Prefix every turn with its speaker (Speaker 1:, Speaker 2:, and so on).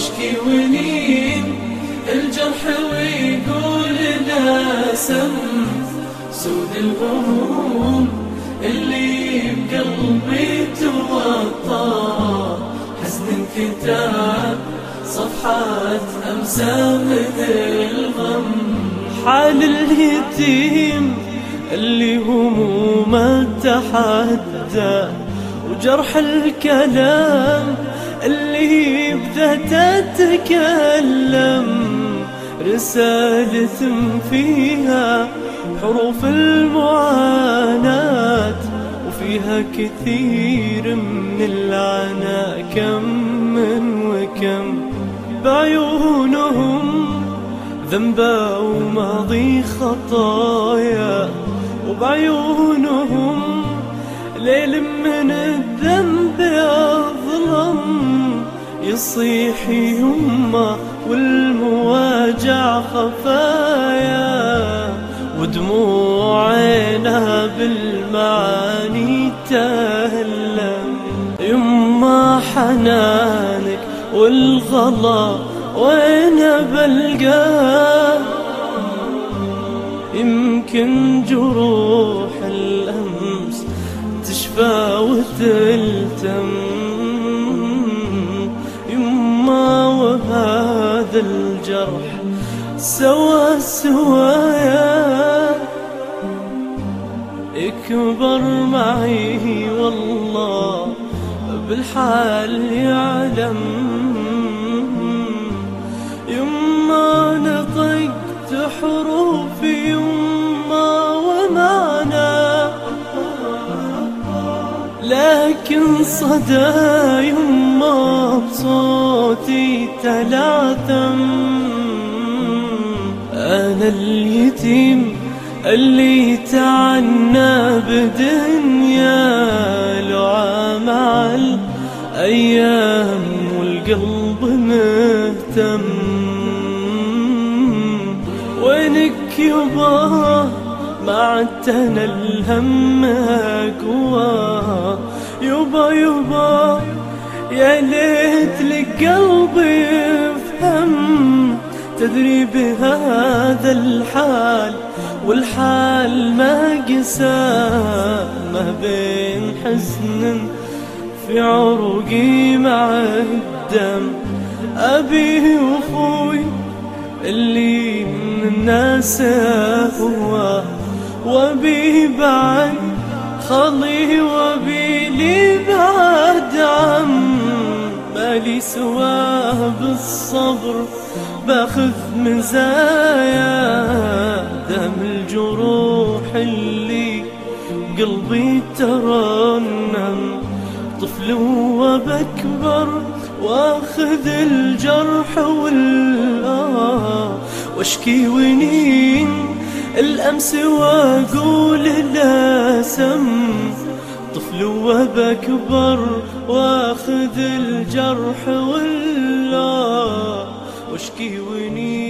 Speaker 1: واشكي ونين الجرح ويقول لا سم سود الغموم اللي بقلبي توطى. حزن كتاب صفحات أمسى مثل الغم. حال اليتيم اللي همومه تحدى. وجرح الكلام اللي بذاته تتكلم رسالة فيها حروف المعاناة وفيها كثير من العنا كم من وكم بعيونهم ذنبا وماضي خطايا وبعيونهم ليل من يصيح يمه والمواجع خفايا ودموع عينها بالمعاني تهلم يما حنانك والغلا وين بلقاه يمكن جروح الأمس تشفى وتلتم. سوى سوايا اكبر معي والله بالحال يعلم. يما نطقت حروف يما ومعنى لكن صدى يما بصوتي تلاثم أنا اليتيم اللي تعنى بدنيا لعى مع الأيام والقلب مهتم. وينك يبا ما عدتنا الهم قوى يبا يبا يا ليت لك قلبي يفهم تدري بهذا الحال والحال ما قسى ما بين حزن في عروقي مع الدم. أبي وأخوي اللي من الناس هو وبي بعد خلي وبي لي بعد عم. مالي سواه بالصبر باخذ مزايا دم الجروح اللي قلبي ترنم. طفل وبكبر وأخذ الجرح والآه. واشكي ونين الأمس وأقول لا سم طفل وبكبر وأخذ الجرح والآه واشكي ونين